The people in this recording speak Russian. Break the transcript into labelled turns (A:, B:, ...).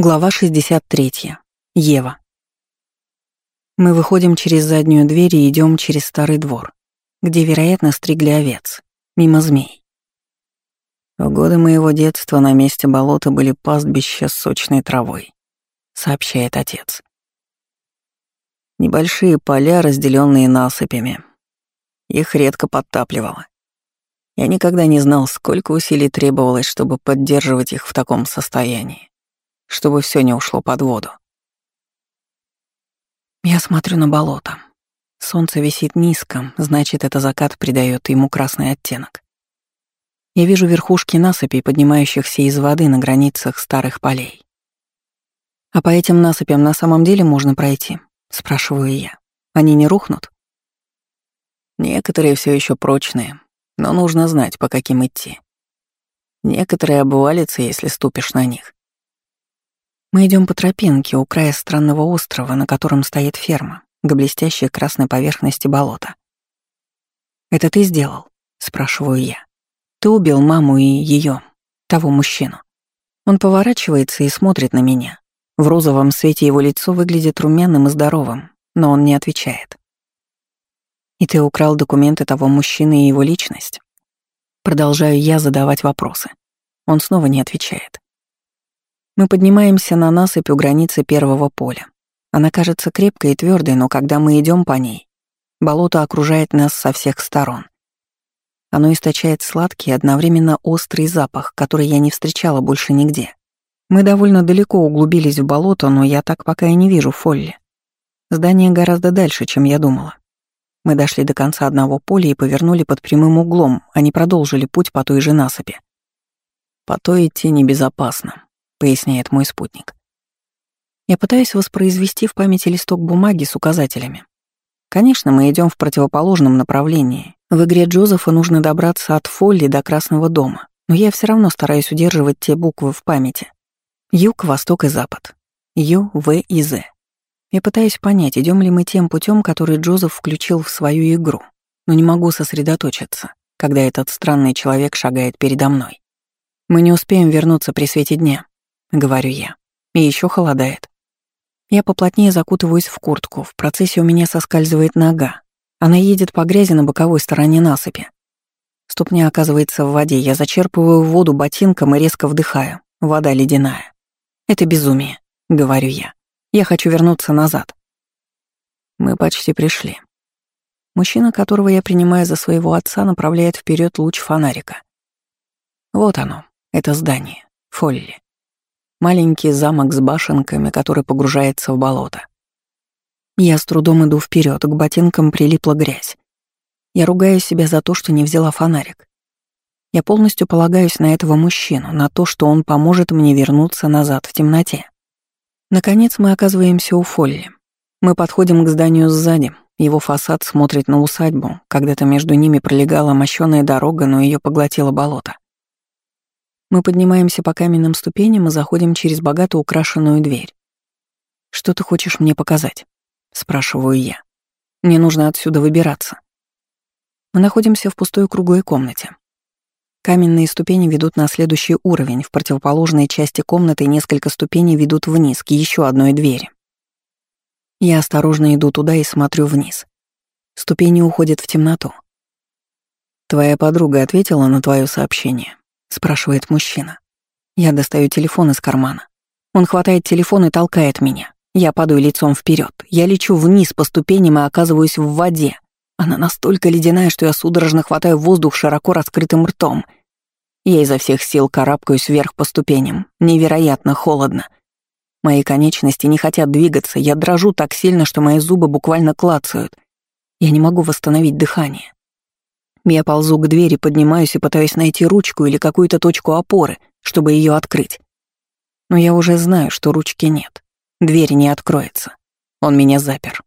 A: Глава 63. Ева. Мы выходим через заднюю дверь и идем через старый двор, где, вероятно, стригли овец, мимо змей. В годы моего детства на месте болота были пастбища с сочной травой, сообщает отец. Небольшие поля, разделенные насыпями. Их редко подтапливало. Я никогда не знал, сколько усилий требовалось, чтобы поддерживать их в таком состоянии чтобы все не ушло под воду. Я смотрю на болото. Солнце висит низко, значит, это закат придает ему красный оттенок. Я вижу верхушки насыпей, поднимающихся из воды на границах старых полей. «А по этим насыпям на самом деле можно пройти?» — спрашиваю я. «Они не рухнут?» Некоторые все еще прочные, но нужно знать, по каким идти. Некоторые обвалятся, если ступишь на них. Мы идем по тропинке у края странного острова, на котором стоит ферма, к блестящей красной поверхности болота. «Это ты сделал?» — спрашиваю я. «Ты убил маму и ее, того мужчину». Он поворачивается и смотрит на меня. В розовом свете его лицо выглядит румяным и здоровым, но он не отвечает. «И ты украл документы того мужчины и его личность?» Продолжаю я задавать вопросы. Он снова не отвечает. Мы поднимаемся на насыпь у границы первого поля. Она кажется крепкой и твердой, но когда мы идем по ней, болото окружает нас со всех сторон. Оно источает сладкий одновременно острый запах, который я не встречала больше нигде. Мы довольно далеко углубились в болото, но я так пока и не вижу Фолли. Здание гораздо дальше, чем я думала. Мы дошли до конца одного поля и повернули под прямым углом, а не продолжили путь по той же насыпи. По той идти небезопасно, поясняет мой спутник. Я пытаюсь воспроизвести в памяти листок бумаги с указателями. Конечно, мы идем в противоположном направлении. В игре Джозефа нужно добраться от Фолли до Красного дома, но я все равно стараюсь удерживать те буквы в памяти. Юг, Восток и Запад. Ю, В и З. Я пытаюсь понять, идем ли мы тем путем, который Джозеф включил в свою игру, но не могу сосредоточиться, когда этот странный человек шагает передо мной. Мы не успеем вернуться при свете дня, — говорю я. И еще холодает. Я поплотнее закутываюсь в куртку, в процессе у меня соскальзывает нога. Она едет по грязи на боковой стороне насыпи. Ступня оказывается в воде, я зачерпываю воду ботинком и резко вдыхаю. Вода ледяная. Это безумие, говорю я. Я хочу вернуться назад. Мы почти пришли. Мужчина, которого я принимаю за своего отца, направляет вперед луч фонарика. Вот оно, это здание, Фолли. Маленький замок с башенками, который погружается в болото. Я с трудом иду вперед, к ботинкам прилипла грязь. Я ругаю себя за то, что не взяла фонарик. Я полностью полагаюсь на этого мужчину, на то, что он поможет мне вернуться назад в темноте. Наконец мы оказываемся у Фолли. Мы подходим к зданию сзади. Его фасад смотрит на усадьбу. Когда-то между ними пролегала мощёная дорога, но ее поглотило болото. Мы поднимаемся по каменным ступеням и заходим через богато украшенную дверь. «Что ты хочешь мне показать?» — спрашиваю я. «Мне нужно отсюда выбираться». Мы находимся в пустой круглой комнате. Каменные ступени ведут на следующий уровень, в противоположной части комнаты несколько ступеней ведут вниз, к еще одной двери. Я осторожно иду туда и смотрю вниз. Ступени уходят в темноту. «Твоя подруга ответила на твое сообщение?» — спрашивает мужчина. Я достаю телефон из кармана. Он хватает телефон и толкает меня. Я падаю лицом вперед. Я лечу вниз по ступеням и оказываюсь в воде. Она настолько ледяная, что я судорожно хватаю воздух широко раскрытым ртом. Я изо всех сил карабкаюсь вверх по ступеням. Невероятно холодно. Мои конечности не хотят двигаться, я дрожу так сильно, что мои зубы буквально клацают. Я не могу восстановить дыхание. Я ползу к двери, поднимаюсь и пытаюсь найти ручку или какую-то точку опоры, чтобы ее открыть. Но я уже знаю, что ручки нет. Дверь не откроется. Он меня запер.